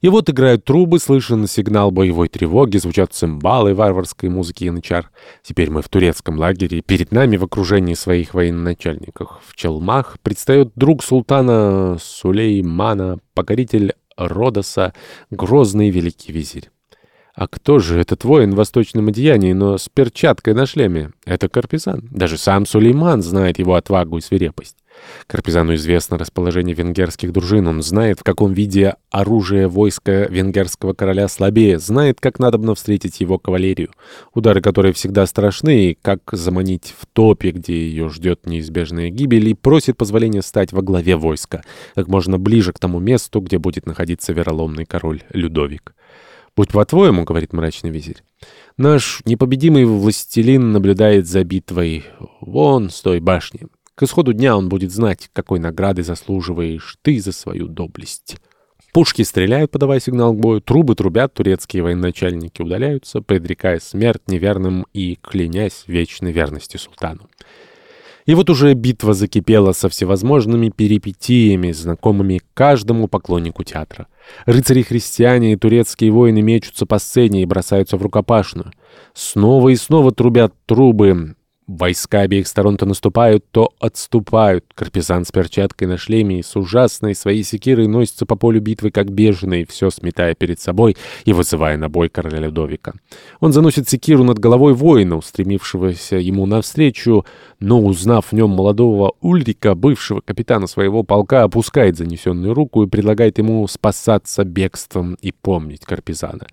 И вот играют трубы, слышен сигнал боевой тревоги, звучат цимбалы варварской музыки янычар. Теперь мы в турецком лагере, перед нами в окружении своих военачальников. В челмах предстает друг султана Сулеймана, покоритель Родоса, грозный великий визирь. А кто же этот воин в восточном одеянии, но с перчаткой на шлеме? Это Карпизан. Даже сам Сулейман знает его отвагу и свирепость. Карпизану известно расположение венгерских дружин. Он знает, в каком виде оружие войска венгерского короля слабее, знает, как надобно встретить его кавалерию. Удары которые всегда страшны, и как заманить в топе, где ее ждет неизбежная гибель, и просит позволения стать во главе войска, как можно ближе к тому месту, где будет находиться вероломный король Людовик. «Будь по-твоему», — говорит мрачный визирь, — «наш непобедимый властелин наблюдает за битвой вон с той башни. К исходу дня он будет знать, какой награды заслуживаешь ты за свою доблесть». Пушки стреляют, подавая сигнал к бою, трубы трубят, турецкие военачальники удаляются, предрекая смерть неверным и клянясь вечной верности султану. И вот уже битва закипела со всевозможными перипетиями, знакомыми каждому поклоннику театра. Рыцари-христиане и турецкие воины мечутся по сцене и бросаются в рукопашную. Снова и снова трубят трубы, Войска обеих сторон то наступают, то отступают. Карпизан с перчаткой на шлеме и с ужасной своей секирой носится по полю битвы, как беженый, все сметая перед собой и вызывая на бой короля Людовика. Он заносит секиру над головой воина, устремившегося ему навстречу, но, узнав в нем молодого Ульрика, бывшего капитана своего полка, опускает занесенную руку и предлагает ему спасаться бегством и помнить Карпизана.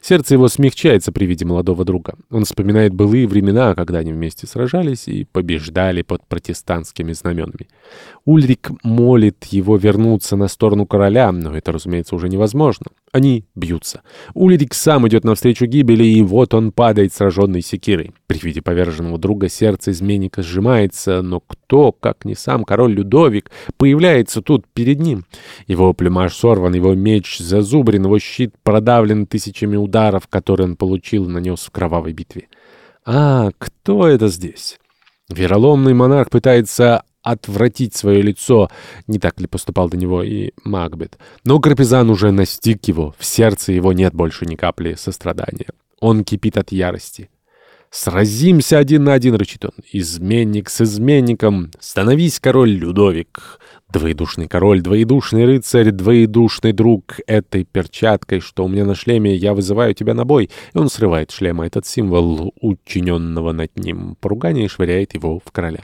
Сердце его смягчается при виде молодого друга. Он вспоминает былые времена, когда они вместе сражались и побеждали под протестантскими знаменами. Ульрик молит его вернуться на сторону короля, но это, разумеется, уже невозможно. Они бьются. Ульрик сам идет навстречу гибели, и вот он падает сраженный секирой. При виде поверженного друга сердце изменника сжимается, но кто, как не сам король Людовик, появляется тут перед ним? Его плюмаж сорван, его меч зазубрен, его щит продавлен тысячами ударов, которые он получил и нанес в кровавой битве. А, кто это здесь? Вероломный монарх пытается отвратить свое лицо, не так ли поступал до него и Макбет. Но Карпизан уже настиг его, в сердце его нет больше ни капли сострадания. Он кипит от ярости. «Сразимся один на один», — рычит он. «Изменник с изменником! Становись, король Людовик! Двоедушный король, двоедушный рыцарь, двоедушный друг этой перчаткой, что у меня на шлеме, я вызываю тебя на бой. И он срывает шлема этот символ учиненного над ним поругания и швыряет его в короля.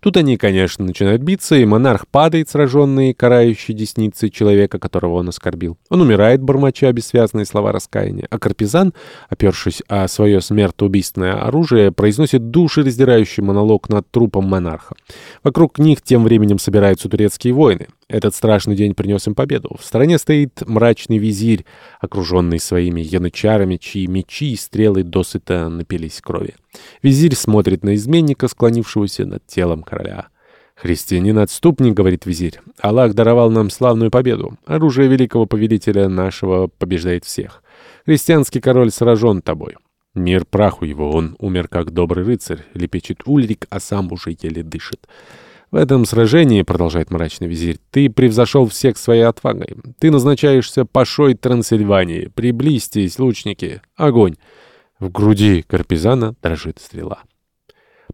Тут они, конечно, начинают биться, и монарх падает, сраженный, карающий десницей человека, которого он оскорбил. Он умирает, бормоча бессвязные слова раскаяния, а Карпизан, опершись о свое смертоубийственное оружие, произносит душераздирающий монолог над трупом монарха. Вокруг них тем временем собираются турецкие турецкие войны. Этот страшный день принес им победу. В стороне стоит мрачный визирь, окруженный своими янычарами, чьи мечи и стрелы досыта напились крови. Визирь смотрит на изменника, склонившегося над телом короля. «Христианин-отступник», — говорит визирь, — «Аллах даровал нам славную победу. Оружие великого повелителя нашего побеждает всех. Христианский король сражен тобой». «Мир праху его, он умер как добрый рыцарь», — лепечет Ульрик, а сам уже еле дышит. В этом сражении, — продолжает мрачный визирь, — ты превзошел всех своей отвагой. Ты назначаешься пашой Трансильвании. Приблизьтесь, лучники. Огонь! В груди Карпизана дрожит стрела.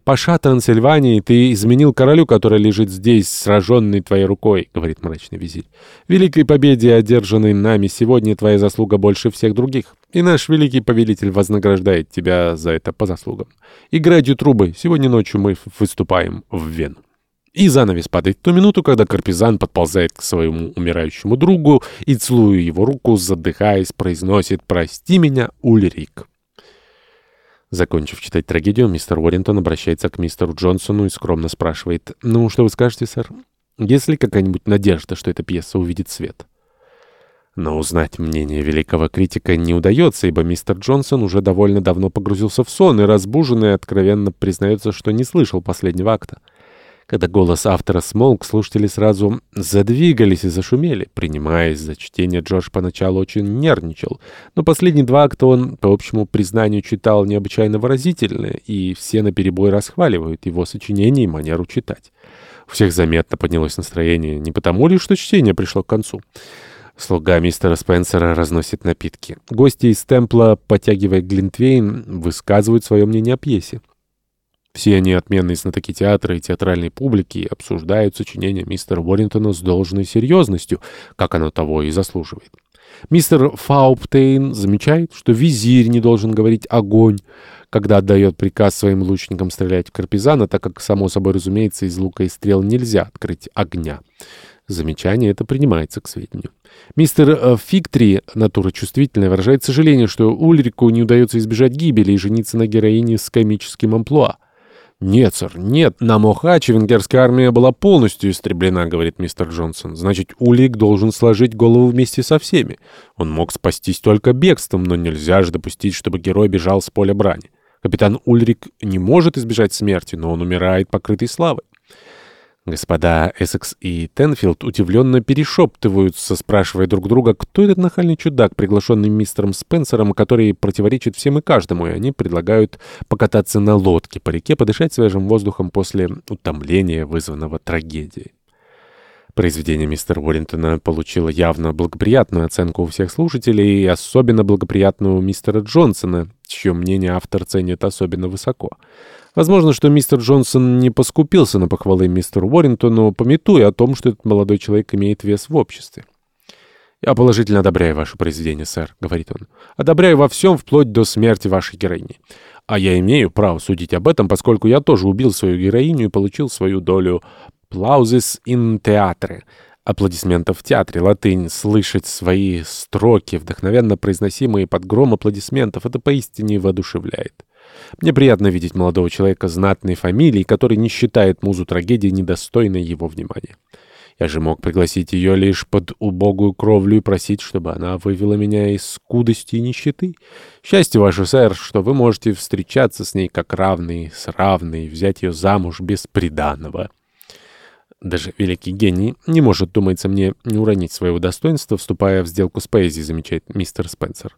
«Паша Трансильвании, ты изменил королю, который лежит здесь, сраженный твоей рукой», — говорит мрачный визирь. «Великой победе, одержанной нами сегодня, твоя заслуга больше всех других, и наш великий повелитель вознаграждает тебя за это по заслугам. Играйте трубы, сегодня ночью мы выступаем в Вену». И занавес падает в ту минуту, когда Карпизан подползает к своему умирающему другу и, целуя его руку, задыхаясь, произносит «Прости меня, Ульрик». Закончив читать трагедию, мистер Уоррентон обращается к мистеру Джонсону и скромно спрашивает «Ну, что вы скажете, сэр? Есть ли какая-нибудь надежда, что эта пьеса увидит свет?» Но узнать мнение великого критика не удается, ибо мистер Джонсон уже довольно давно погрузился в сон и разбуженный откровенно признается, что не слышал последнего акта. Когда голос автора смолк, слушатели сразу задвигались и зашумели. Принимаясь за чтение, Джордж поначалу очень нервничал. Но последние два акта он, по общему признанию, читал необычайно выразительно, и все наперебой расхваливают его сочинение и манеру читать. У всех заметно поднялось настроение, не потому ли, что чтение пришло к концу. Слуга мистера Спенсера разносит напитки. Гости из темпла, подтягивая глинтвейн, высказывают свое мнение о пьесе. Все они отменные знатоки театра и театральной публики и обсуждают сочинение мистера Уоррингтона с должной серьезностью, как оно того и заслуживает. Мистер Фауптейн замечает, что визирь не должен говорить «огонь», когда отдает приказ своим лучникам стрелять в Карпизана, так как, само собой разумеется, из лука и стрел нельзя открыть огня. Замечание это принимается к сведению. Мистер э, Фиктри, натура чувствительная, выражает сожаление, что Ульрику не удается избежать гибели и жениться на героине с комическим амплуа. «Нет, сэр, нет. На Мохаче венгерская армия была полностью истреблена», — говорит мистер Джонсон. «Значит, Улик должен сложить голову вместе со всеми. Он мог спастись только бегством, но нельзя же допустить, чтобы герой бежал с поля брани. Капитан Ульрик не может избежать смерти, но он умирает покрытый славой. Господа Эссекс и Тенфилд удивленно перешептываются, спрашивая друг друга, кто этот нахальный чудак, приглашенный мистером Спенсером, который противоречит всем и каждому, и они предлагают покататься на лодке по реке, подышать свежим воздухом после утомления, вызванного трагедией. Произведение мистера Уоррентона получило явно благоприятную оценку у всех слушателей и особенно благоприятную у мистера Джонсона, чье мнение автор ценит особенно высоко. Возможно, что мистер Джонсон не поскупился на похвалы мистеру Уоррентону, пометуя о том, что этот молодой человек имеет вес в обществе. «Я положительно одобряю ваше произведение, сэр», — говорит он. «Одобряю во всем, вплоть до смерти вашей героини. А я имею право судить об этом, поскольку я тоже убил свою героиню и получил свою долю «плаузис ин театре» — аплодисментов в театре, латынь, слышать свои строки, вдохновенно произносимые под гром аплодисментов — это поистине воодушевляет. Мне приятно видеть молодого человека знатной фамилии, который не считает музу трагедии недостойной его внимания. Я же мог пригласить ее лишь под убогую кровлю и просить, чтобы она вывела меня из скудости и нищеты. Счастье ваше, сэр, что вы можете встречаться с ней как равный с равной, взять ее замуж без приданого. Даже великий гений не может, думается мне, не уронить своего достоинства, вступая в сделку с поэзией, замечает мистер Спенсер.